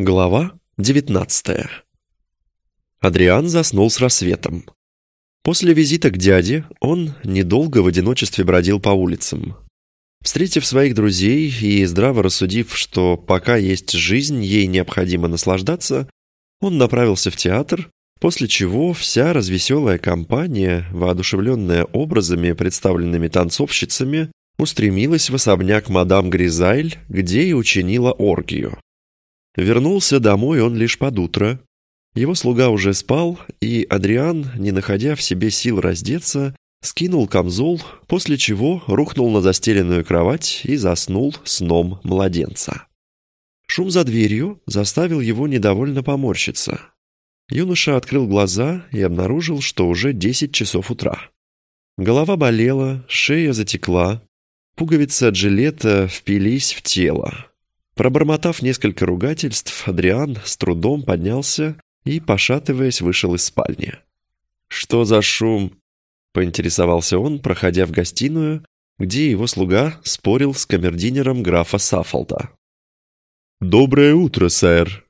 Глава 19 Адриан заснул с рассветом. После визита к дяде он недолго в одиночестве бродил по улицам. Встретив своих друзей и здраво рассудив, что пока есть жизнь, ей необходимо наслаждаться, он направился в театр, после чего вся развеселая компания, воодушевленная образами, представленными танцовщицами, устремилась в особняк мадам Гризайль, где и учинила оргию. Вернулся домой он лишь под утро. Его слуга уже спал, и Адриан, не находя в себе сил раздеться, скинул камзол, после чего рухнул на застеленную кровать и заснул сном младенца. Шум за дверью заставил его недовольно поморщиться. Юноша открыл глаза и обнаружил, что уже десять часов утра. Голова болела, шея затекла, пуговицы от жилета впились в тело. Пробормотав несколько ругательств, Адриан с трудом поднялся и, пошатываясь, вышел из спальни. «Что за шум?» — поинтересовался он, проходя в гостиную, где его слуга спорил с камердинером графа Саффолда. «Доброе утро, сэр!»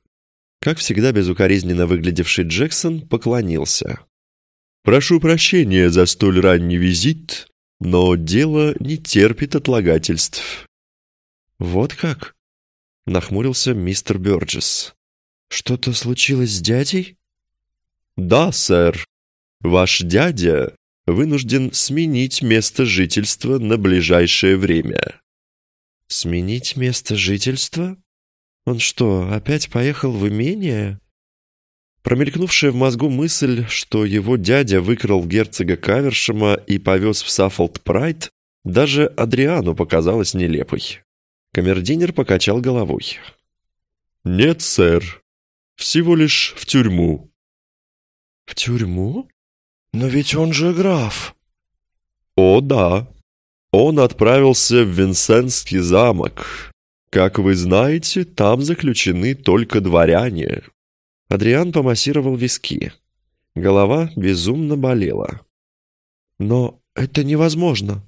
Как всегда безукоризненно выглядевший Джексон поклонился. «Прошу прощения за столь ранний визит, но дело не терпит отлагательств». «Вот как?» Нахмурился мистер Бёрджес. «Что-то случилось с дядей?» «Да, сэр. Ваш дядя вынужден сменить место жительства на ближайшее время». «Сменить место жительства? Он что, опять поехал в имение?» Промелькнувшая в мозгу мысль, что его дядя выкрал герцога Кавершема и повез в Саффолд Прайд, даже Адриану показалась нелепой. Камердинер покачал головой. «Нет, сэр. Всего лишь в тюрьму». «В тюрьму? Но ведь он же граф». «О, да. Он отправился в Винсентский замок. Как вы знаете, там заключены только дворяне». Адриан помассировал виски. Голова безумно болела. «Но это невозможно.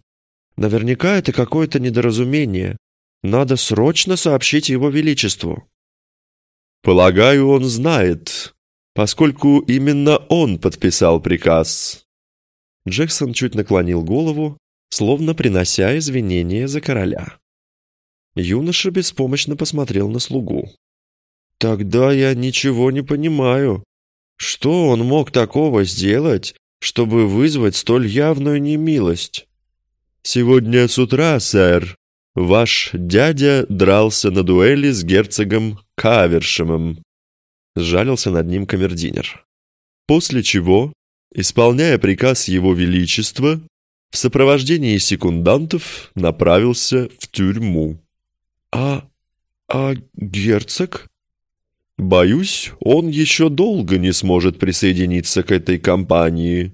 Наверняка это какое-то недоразумение. Надо срочно сообщить его величеству». «Полагаю, он знает, поскольку именно он подписал приказ». Джексон чуть наклонил голову, словно принося извинения за короля. Юноша беспомощно посмотрел на слугу. «Тогда я ничего не понимаю. Что он мог такого сделать, чтобы вызвать столь явную немилость?» «Сегодня с утра, сэр, Ваш дядя дрался на дуэли с герцогом Кавершемом. Сжалился над ним камердинер. После чего, исполняя приказ его величества, в сопровождении секундантов направился в тюрьму. «А... а герцог?» «Боюсь, он еще долго не сможет присоединиться к этой компании.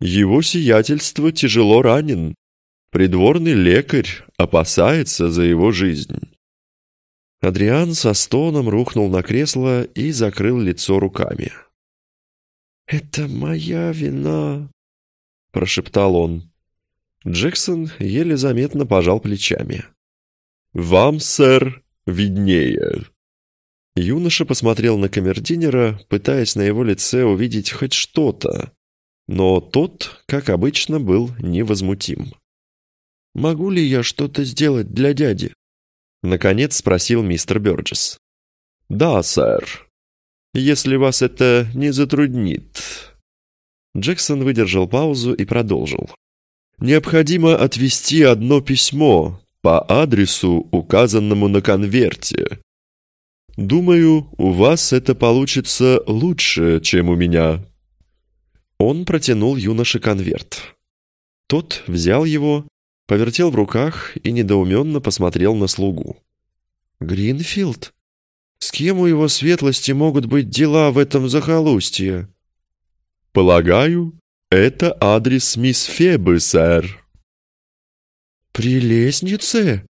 Его сиятельство тяжело ранен, Придворный лекарь опасается за его жизнь. Адриан со стоном рухнул на кресло и закрыл лицо руками. «Это моя вина», — прошептал он. Джексон еле заметно пожал плечами. «Вам, сэр, виднее». Юноша посмотрел на камердинера, пытаясь на его лице увидеть хоть что-то, но тот, как обычно, был невозмутим. «Могу ли я что-то сделать для дяди?» Наконец спросил мистер Бёрджес. «Да, сэр. Если вас это не затруднит». Джексон выдержал паузу и продолжил. «Необходимо отвести одно письмо по адресу, указанному на конверте. Думаю, у вас это получится лучше, чем у меня». Он протянул юноше конверт. Тот взял его повертел в руках и недоуменно посмотрел на слугу. «Гринфилд? С кем у его светлости могут быть дела в этом захолустье?» «Полагаю, это адрес мисс Фебы, сэр». «При лестнице?»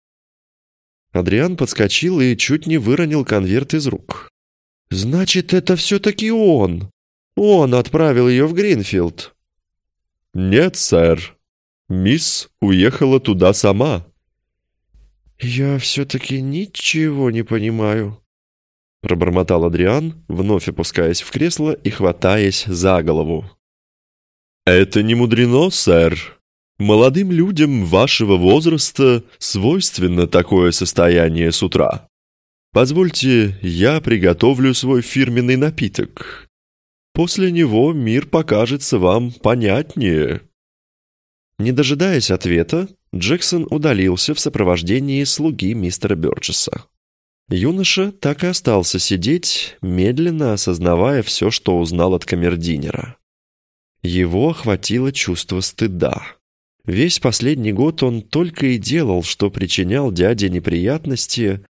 Адриан подскочил и чуть не выронил конверт из рук. «Значит, это все-таки он! Он отправил ее в Гринфилд!» «Нет, сэр», Мисс уехала туда сама». «Я все-таки ничего не понимаю». пробормотал Адриан, вновь опускаясь в кресло и хватаясь за голову. «Это не мудрено, сэр. Молодым людям вашего возраста свойственно такое состояние с утра. Позвольте, я приготовлю свой фирменный напиток. После него мир покажется вам понятнее». Не дожидаясь ответа, Джексон удалился в сопровождении слуги мистера Бёрджеса. Юноша так и остался сидеть, медленно осознавая все, что узнал от камердинера. Его охватило чувство стыда. Весь последний год он только и делал, что причинял дяде неприятности,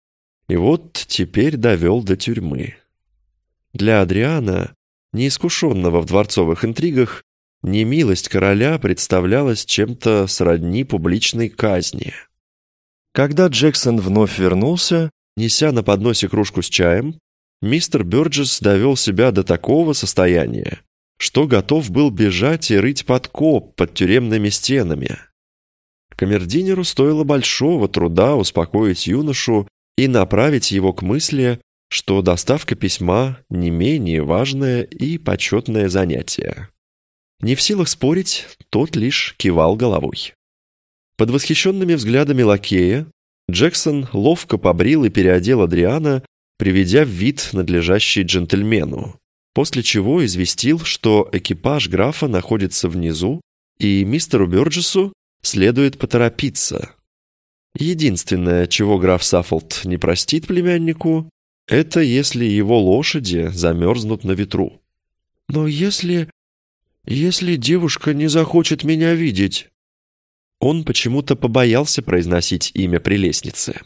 и вот теперь довел до тюрьмы. Для Адриана, неискушенного в дворцовых интригах, немилость короля представлялась чем-то сродни публичной казни. Когда Джексон вновь вернулся, неся на подносе кружку с чаем, мистер Бёрджес довел себя до такого состояния, что готов был бежать и рыть подкоп под тюремными стенами. Камердинеру стоило большого труда успокоить юношу и направить его к мысли, что доставка письма не менее важное и почетное занятие. Не в силах спорить, тот лишь кивал головой. Под восхищенными взглядами лакея Джексон ловко побрил и переодел Адриана, приведя в вид надлежащий джентльмену, после чего известил, что экипаж графа находится внизу, и мистеру Бёрджесу следует поторопиться. Единственное, чего граф Саффолд не простит племяннику, это если его лошади замерзнут на ветру. «Но если «Если девушка не захочет меня видеть...» Он почему-то побоялся произносить имя прелестницы.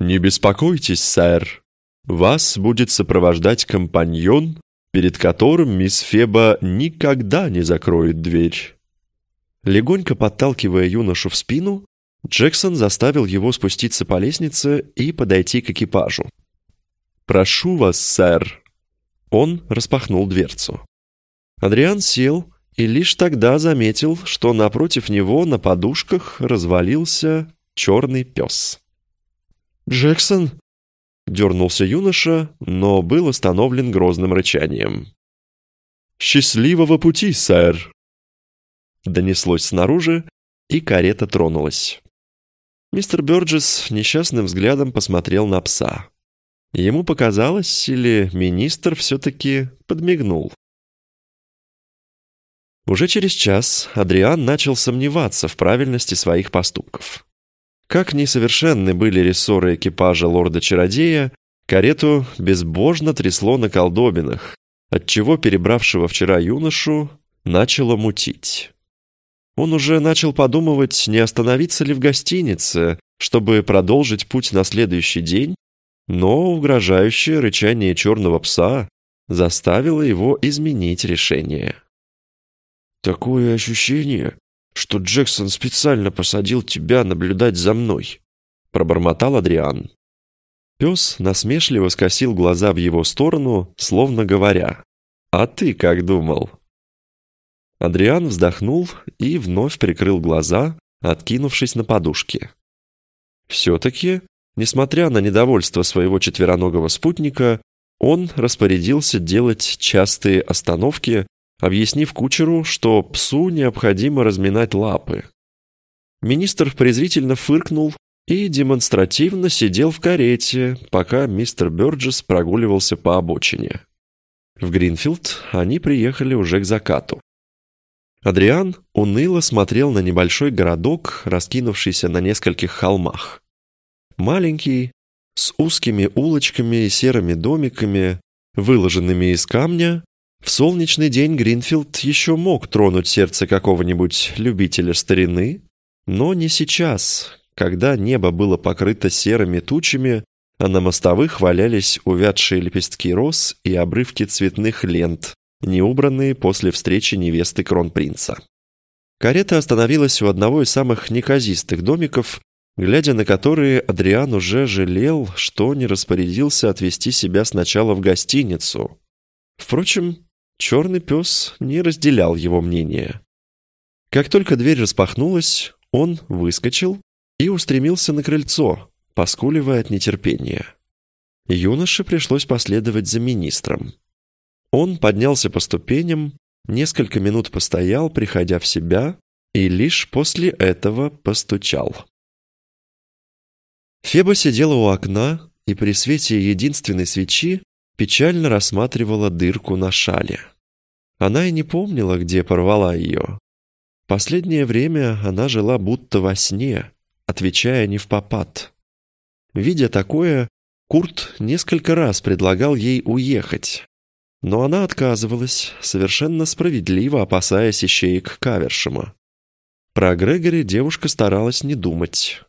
«Не беспокойтесь, сэр. Вас будет сопровождать компаньон, перед которым мисс Феба никогда не закроет дверь». Легонько подталкивая юношу в спину, Джексон заставил его спуститься по лестнице и подойти к экипажу. «Прошу вас, сэр». Он распахнул дверцу. Адриан сел и лишь тогда заметил, что напротив него на подушках развалился черный пес. «Джексон!» — дернулся юноша, но был остановлен грозным рычанием. «Счастливого пути, сэр!» Донеслось снаружи, и карета тронулась. Мистер Бёрджес несчастным взглядом посмотрел на пса. Ему показалось, или министр все-таки подмигнул. Уже через час Адриан начал сомневаться в правильности своих поступков. Как несовершенны были рессоры экипажа лорда-чародея, карету безбожно трясло на колдобинах, отчего перебравшего вчера юношу начало мутить. Он уже начал подумывать, не остановиться ли в гостинице, чтобы продолжить путь на следующий день, но угрожающее рычание черного пса заставило его изменить решение. Такое ощущение, что Джексон специально посадил тебя наблюдать за мной», — пробормотал Адриан. Пес насмешливо скосил глаза в его сторону, словно говоря, «А ты как думал?» Адриан вздохнул и вновь прикрыл глаза, откинувшись на подушке. Все-таки, несмотря на недовольство своего четвероногого спутника, он распорядился делать частые остановки объяснив кучеру, что псу необходимо разминать лапы. Министр презрительно фыркнул и демонстративно сидел в карете, пока мистер Бёрджес прогуливался по обочине. В Гринфилд они приехали уже к закату. Адриан уныло смотрел на небольшой городок, раскинувшийся на нескольких холмах. Маленький, с узкими улочками и серыми домиками, выложенными из камня, в солнечный день Гринфилд еще мог тронуть сердце какого-нибудь любителя старины, но не сейчас, когда небо было покрыто серыми тучами, а на мостовых валялись увядшие лепестки роз и обрывки цветных лент, не убранные после встречи невесты кронпринца. Карета остановилась у одного из самых неказистых домиков, глядя на которые Адриан уже жалел, что не распорядился отвезти себя сначала в гостиницу. Впрочем, Черный пес не разделял его мнение. Как только дверь распахнулась, он выскочил и устремился на крыльцо, поскуливая от нетерпения. Юноше пришлось последовать за министром. Он поднялся по ступеням, несколько минут постоял, приходя в себя, и лишь после этого постучал. Феба сидела у окна и при свете единственной свечи печально рассматривала дырку на шале. Она и не помнила, где порвала ее. Последнее время она жила будто во сне, отвечая не в попад. Видя такое, Курт несколько раз предлагал ей уехать, но она отказывалась, совершенно справедливо опасаясь ищеек Кавершема. Про Грегори девушка старалась не думать.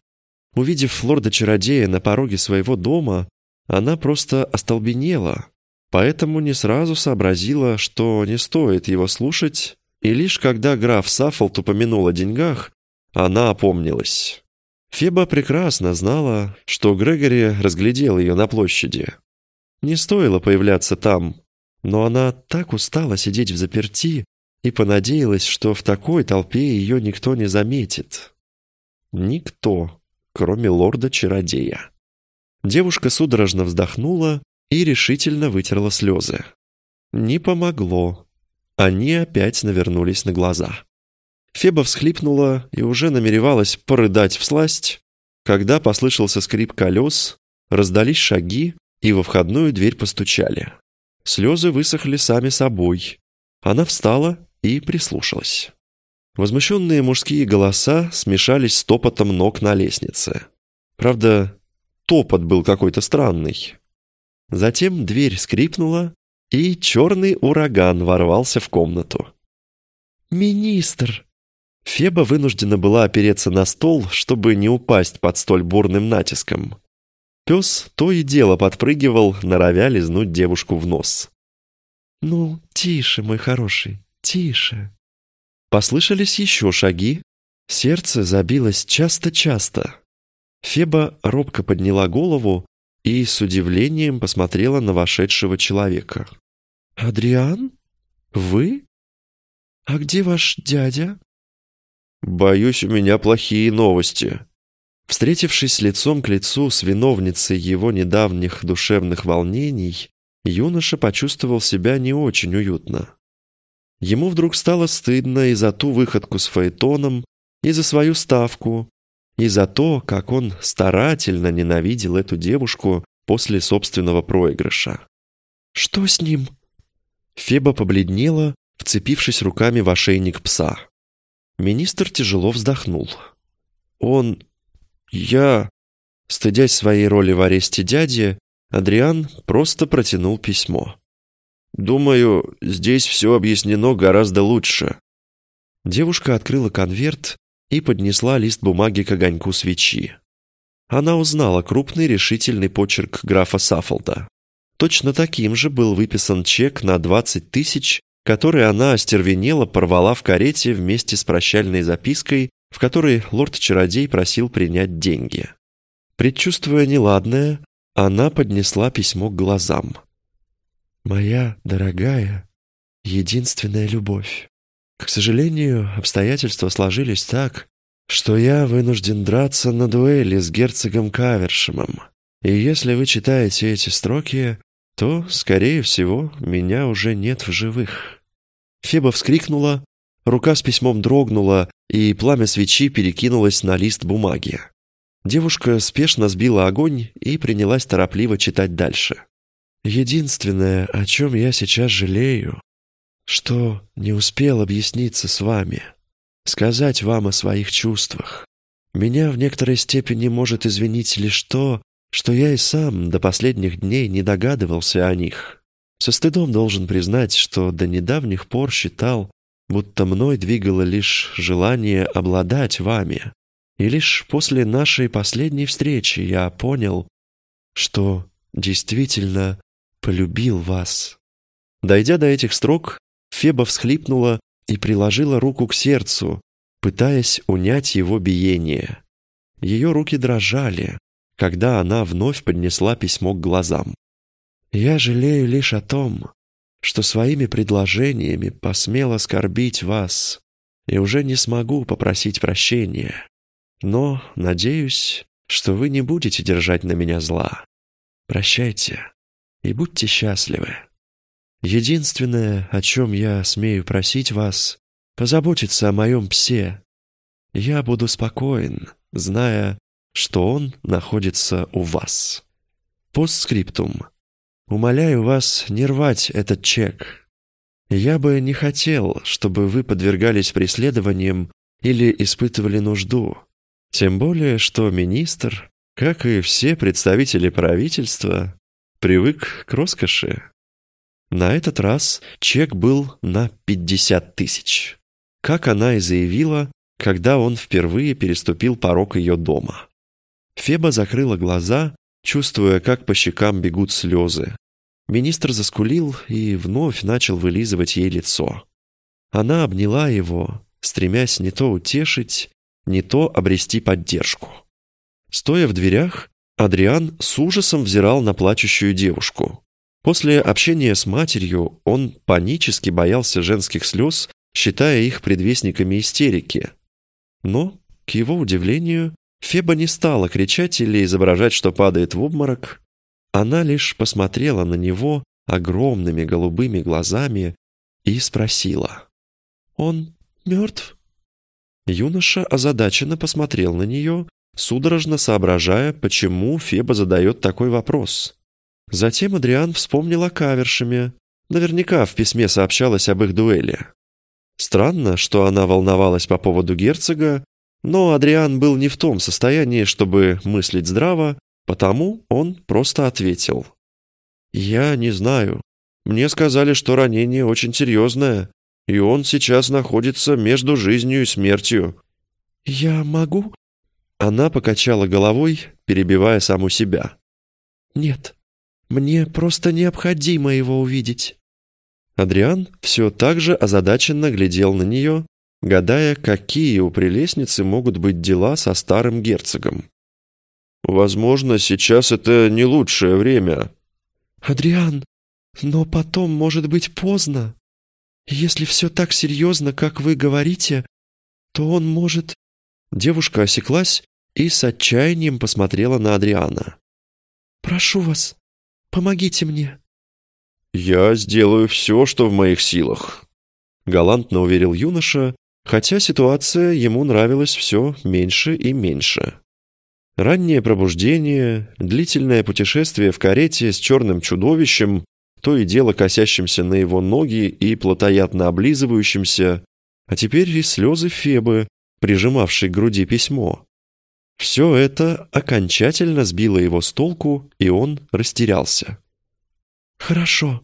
Увидев лорда-чародея на пороге своего дома, она просто остолбенела, поэтому не сразу сообразила, что не стоит его слушать, и лишь когда граф Саффолд упомянул о деньгах, она опомнилась. Феба прекрасно знала, что Грегори разглядел ее на площади. Не стоило появляться там, но она так устала сидеть в заперти и понадеялась, что в такой толпе ее никто не заметит. Никто, кроме лорда-чародея. Девушка судорожно вздохнула и решительно вытерла слезы. Не помогло. Они опять навернулись на глаза. Феба всхлипнула и уже намеревалась порыдать в сласть, когда послышался скрип колес, раздались шаги и во входную дверь постучали. Слезы высохли сами собой. Она встала и прислушалась. Возмущенные мужские голоса смешались с топотом ног на лестнице. Правда, топот был какой-то странный. Затем дверь скрипнула, и черный ураган ворвался в комнату. «Министр!» Феба вынуждена была опереться на стол, чтобы не упасть под столь бурным натиском. Пес то и дело подпрыгивал, норовя лизнуть девушку в нос. «Ну, тише, мой хороший, тише!» Послышались еще шаги. Сердце забилось часто-часто. Феба робко подняла голову и с удивлением посмотрела на вошедшего человека. «Адриан? Вы? А где ваш дядя?» «Боюсь, у меня плохие новости». Встретившись лицом к лицу с виновницей его недавних душевных волнений, юноша почувствовал себя не очень уютно. Ему вдруг стало стыдно и за ту выходку с Фаэтоном, и за свою ставку, и за то, как он старательно ненавидел эту девушку после собственного проигрыша. «Что с ним?» Феба побледнела, вцепившись руками в ошейник пса. Министр тяжело вздохнул. «Он... я...» Стыдясь своей роли в аресте дяди, Адриан просто протянул письмо. «Думаю, здесь все объяснено гораздо лучше». Девушка открыла конверт и поднесла лист бумаги к огоньку свечи. Она узнала крупный решительный почерк графа Саффолда. Точно таким же был выписан чек на 20 тысяч, который она остервенела порвала в карете вместе с прощальной запиской, в которой лорд-чародей просил принять деньги. Предчувствуя неладное, она поднесла письмо к глазам. «Моя дорогая, единственная любовь. К сожалению, обстоятельства сложились так, что я вынужден драться на дуэли с герцогом Кавершемом. И если вы читаете эти строки, то, скорее всего, меня уже нет в живых». Феба вскрикнула, рука с письмом дрогнула, и пламя свечи перекинулось на лист бумаги. Девушка спешно сбила огонь и принялась торопливо читать дальше. Единственное, о чем я сейчас жалею, что не успел объясниться с вами, сказать вам о своих чувствах. Меня в некоторой степени может извинить лишь то, что я и сам до последних дней не догадывался о них. Со стыдом должен признать, что до недавних пор считал, будто мной двигало лишь желание обладать вами. И лишь после нашей последней встречи я понял, что действительно полюбил вас». Дойдя до этих строк, Феба всхлипнула и приложила руку к сердцу, пытаясь унять его биение. Ее руки дрожали, когда она вновь поднесла письмо к глазам. «Я жалею лишь о том, что своими предложениями посмел оскорбить вас и уже не смогу попросить прощения. Но надеюсь, что вы не будете держать на меня зла. Прощайте и будьте счастливы. Единственное, о чем я смею просить вас, позаботиться о моем псе. Я буду спокоен, зная, что он находится у вас. Постскриптум. Умоляю вас не рвать этот чек. Я бы не хотел, чтобы вы подвергались преследованиям или испытывали нужду. Тем более, что министр, как и все представители правительства, привык к роскоши. На этот раз чек был на 50 тысяч. Как она и заявила, когда он впервые переступил порог ее дома. Феба закрыла глаза, чувствуя, как по щекам бегут слезы. Министр заскулил и вновь начал вылизывать ей лицо. Она обняла его, стремясь не то утешить, не то обрести поддержку. Стоя в дверях, Адриан с ужасом взирал на плачущую девушку. После общения с матерью он панически боялся женских слез, считая их предвестниками истерики. Но, к его удивлению, Феба не стала кричать или изображать, что падает в обморок. Она лишь посмотрела на него огромными голубыми глазами и спросила. «Он мертв?» Юноша озадаченно посмотрел на нее, судорожно соображая, почему Феба задает такой вопрос. Затем Адриан вспомнил о кавершеме. Наверняка в письме сообщалось об их дуэли. Странно, что она волновалась по поводу герцога, но Адриан был не в том состоянии, чтобы мыслить здраво, потому он просто ответил. «Я не знаю. Мне сказали, что ранение очень серьезное, и он сейчас находится между жизнью и смертью». «Я могу?» Она покачала головой, перебивая саму себя. «Нет, мне просто необходимо его увидеть». Адриан все так же озадаченно глядел на нее, гадая, какие у прелестницы могут быть дела со старым герцогом. «Возможно, сейчас это не лучшее время». «Адриан, но потом может быть поздно. Если все так серьезно, как вы говорите, то он может...» Девушка осеклась и с отчаянием посмотрела на Адриана. «Прошу вас, помогите мне». «Я сделаю все, что в моих силах», — галантно уверил юноша, хотя ситуация ему нравилась все меньше и меньше. Раннее пробуждение, длительное путешествие в карете с черным чудовищем, то и дело косящимся на его ноги и плотоядно облизывающимся, а теперь и слезы Фебы, прижимавшей к груди письмо. Все это окончательно сбило его с толку, и он растерялся. «Хорошо».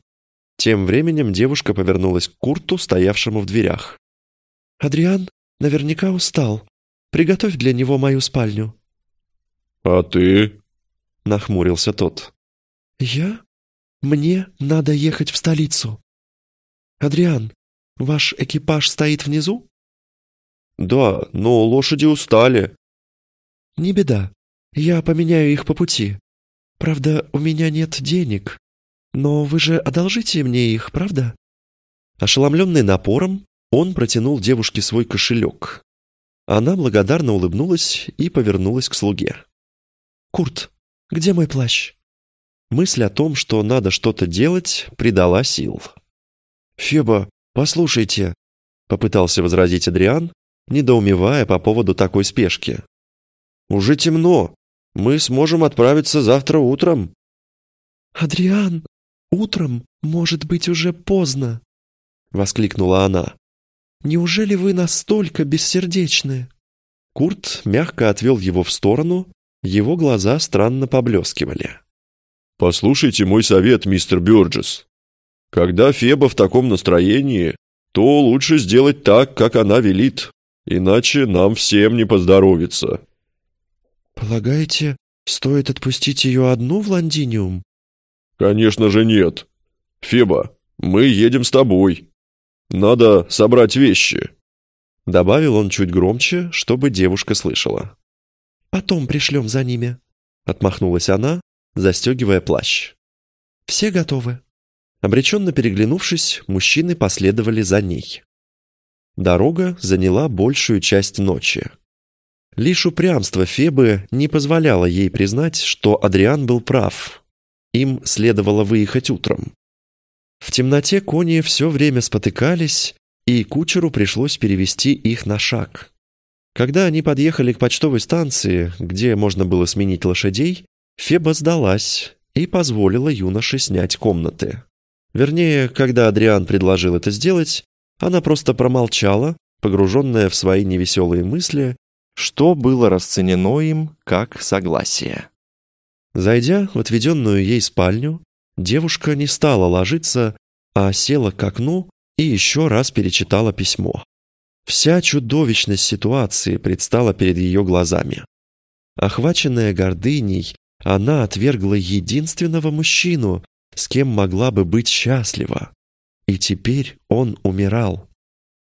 Тем временем девушка повернулась к Курту, стоявшему в дверях. «Адриан наверняка устал. Приготовь для него мою спальню». «А ты?» — нахмурился тот. «Я? Мне надо ехать в столицу. Адриан, ваш экипаж стоит внизу?» «Да, но лошади устали». «Не беда. Я поменяю их по пути. Правда, у меня нет денег. Но вы же одолжите мне их, правда?» Ошеломленный напором, он протянул девушке свой кошелек. Она благодарно улыбнулась и повернулась к слуге. «Курт, где мой плащ?» Мысль о том, что надо что-то делать, придала сил. «Феба, послушайте», — попытался возразить Адриан, недоумевая по поводу такой спешки. «Уже темно. Мы сможем отправиться завтра утром». «Адриан, утром может быть уже поздно», — воскликнула она. «Неужели вы настолько бессердечны?» Курт мягко отвел его в сторону, его глаза странно поблескивали. «Послушайте мой совет, мистер Бёрджес. Когда Феба в таком настроении, то лучше сделать так, как она велит, иначе нам всем не поздоровится». «Полагаете, стоит отпустить ее одну в Лондиниум?» «Конечно же нет. Феба, мы едем с тобой. Надо собрать вещи». Добавил он чуть громче, чтобы девушка слышала. «Потом пришлем за ними», — отмахнулась она, застегивая плащ. «Все готовы?» Обреченно переглянувшись, мужчины последовали за ней. Дорога заняла большую часть ночи. Лишь упрямство Фебы не позволяло ей признать, что Адриан был прав. им следовало выехать утром. В темноте кони все время спотыкались, и кучеру пришлось перевести их на шаг. Когда они подъехали к почтовой станции, где можно было сменить лошадей, Феба сдалась и позволила юноше снять комнаты. Вернее, когда Адриан предложил это сделать, она просто промолчала, погруженная в свои невеселые мысли, что было расценено им как согласие. Зайдя в отведенную ей спальню, девушка не стала ложиться, а села к окну и еще раз перечитала письмо. Вся чудовищность ситуации предстала перед ее глазами. Охваченная гордыней, она отвергла единственного мужчину, с кем могла бы быть счастлива. И теперь он умирал.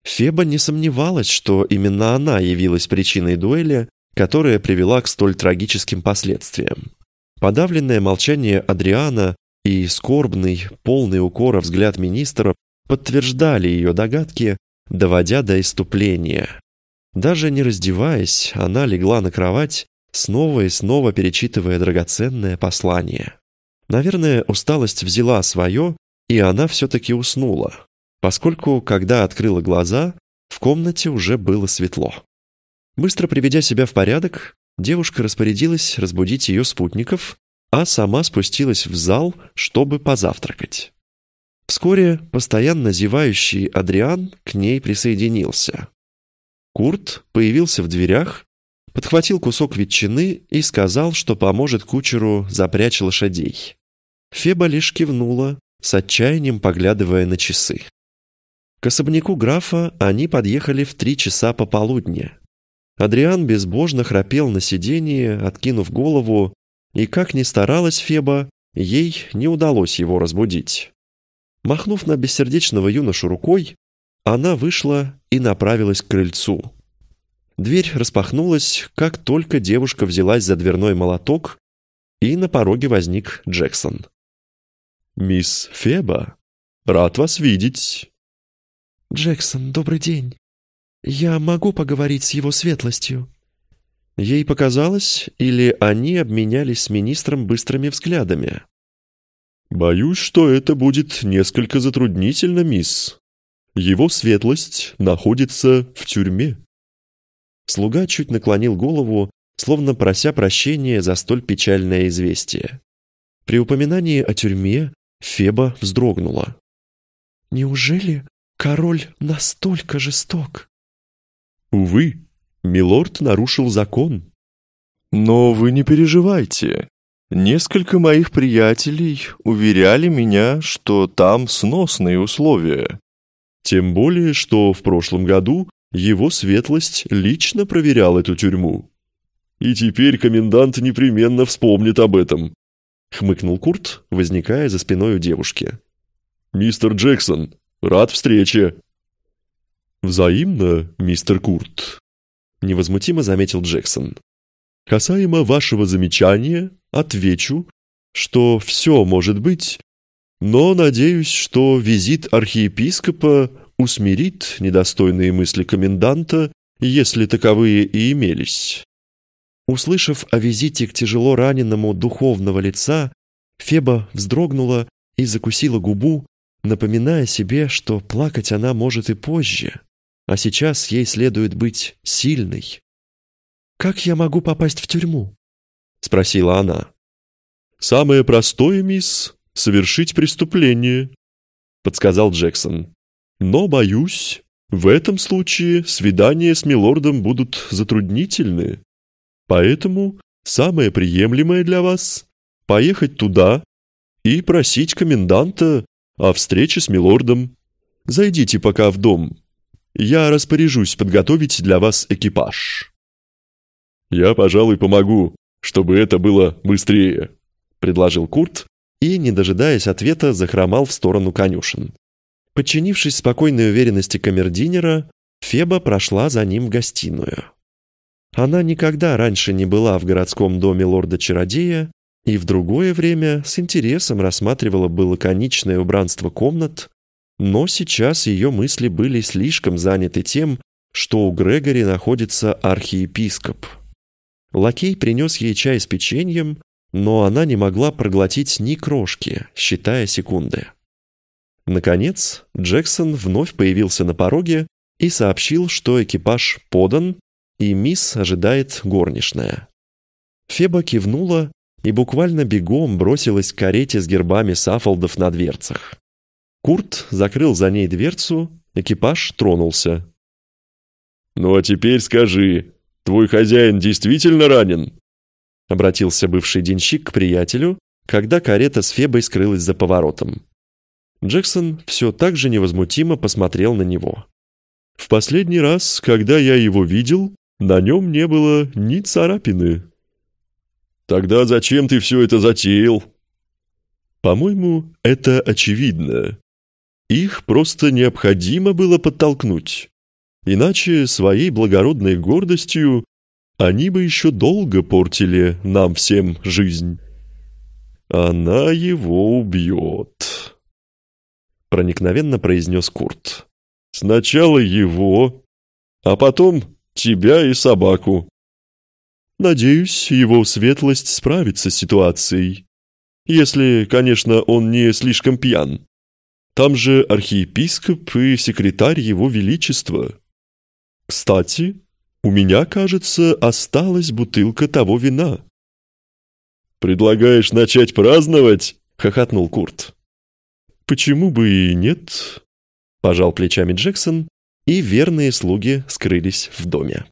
Феба не сомневалась, что именно она явилась причиной дуэли, которая привела к столь трагическим последствиям. Подавленное молчание Адриана и скорбный, полный укора взгляд министра подтверждали ее догадки, доводя до иступления. Даже не раздеваясь, она легла на кровать, снова и снова перечитывая драгоценное послание. Наверное, усталость взяла свое, и она все-таки уснула, поскольку, когда открыла глаза, в комнате уже было светло. Быстро приведя себя в порядок, девушка распорядилась разбудить ее спутников, а сама спустилась в зал, чтобы позавтракать. Вскоре постоянно зевающий Адриан к ней присоединился. Курт появился в дверях, подхватил кусок ветчины и сказал, что поможет кучеру запрячь лошадей. Феба лишь кивнула, с отчаянием поглядывая на часы. К особняку графа они подъехали в три часа пополудни. Адриан безбожно храпел на сиденье, откинув голову, и как ни старалась Феба, ей не удалось его разбудить. Махнув на бессердечного юношу рукой, она вышла и направилась к крыльцу. Дверь распахнулась, как только девушка взялась за дверной молоток, и на пороге возник Джексон. «Мисс Феба, рад вас видеть!» «Джексон, добрый день. Я могу поговорить с его светлостью?» Ей показалось, или они обменялись с министром быстрыми взглядами. «Боюсь, что это будет несколько затруднительно, мисс. Его светлость находится в тюрьме». Слуга чуть наклонил голову, словно прося прощения за столь печальное известие. При упоминании о тюрьме Феба вздрогнула. «Неужели король настолько жесток?» «Увы, милорд нарушил закон». «Но вы не переживайте. Несколько моих приятелей уверяли меня, что там сносные условия. Тем более, что в прошлом году его светлость лично проверял эту тюрьму. И теперь комендант непременно вспомнит об этом», — хмыкнул Курт, возникая за спиной у девушки. «Мистер Джексон, рад встрече». «Взаимно, мистер Курт», — невозмутимо заметил Джексон. «Касаемо вашего замечания, отвечу, что все может быть, но надеюсь, что визит архиепископа усмирит недостойные мысли коменданта, если таковые и имелись. Услышав о визите к тяжело раненому духовного лица, Феба вздрогнула и закусила губу, напоминая себе, что плакать она может и позже, а сейчас ей следует быть сильной. «Как я могу попасть в тюрьму?» спросила она. «Самое простое, мисс, совершить преступление», подсказал Джексон. «Но, боюсь, в этом случае свидания с милордом будут затруднительны. Поэтому самое приемлемое для вас — поехать туда и просить коменданта о встрече с милордом. Зайдите пока в дом. Я распоряжусь подготовить для вас экипаж». «Я, пожалуй, помогу», чтобы это было быстрее», — предложил Курт и, не дожидаясь ответа, захромал в сторону конюшен. Подчинившись спокойной уверенности камердинера, Феба прошла за ним в гостиную. Она никогда раньше не была в городском доме лорда-чародея и в другое время с интересом рассматривала бы лаконичное убранство комнат, но сейчас ее мысли были слишком заняты тем, что у Грегори находится архиепископ. Лакей принес ей чай с печеньем, но она не могла проглотить ни крошки, считая секунды. Наконец, Джексон вновь появился на пороге и сообщил, что экипаж подан, и мисс ожидает горничная. Феба кивнула и буквально бегом бросилась к карете с гербами Саффолдов на дверцах. Курт закрыл за ней дверцу, экипаж тронулся. «Ну а теперь скажи, твой хозяин действительно ранен?» Обратился бывший денщик к приятелю, когда карета с Фебой скрылась за поворотом. Джексон все так же невозмутимо посмотрел на него. «В последний раз, когда я его видел, на нем не было ни царапины». «Тогда зачем ты все это затеял?» «По-моему, это очевидно. Их просто необходимо было подтолкнуть. Иначе своей благородной гордостью они бы еще долго портили нам всем жизнь. Она его убьет» проникновенно произнес Курт. «Сначала его, а потом тебя и собаку. Надеюсь, его светлость справится с ситуацией. Если, конечно, он не слишком пьян. Там же архиепископ и секретарь его величества. Кстати, у меня, кажется, осталась бутылка того вина». «Предлагаешь начать праздновать?» — хохотнул Курт. «Почему бы и нет?» – пожал плечами Джексон, и верные слуги скрылись в доме.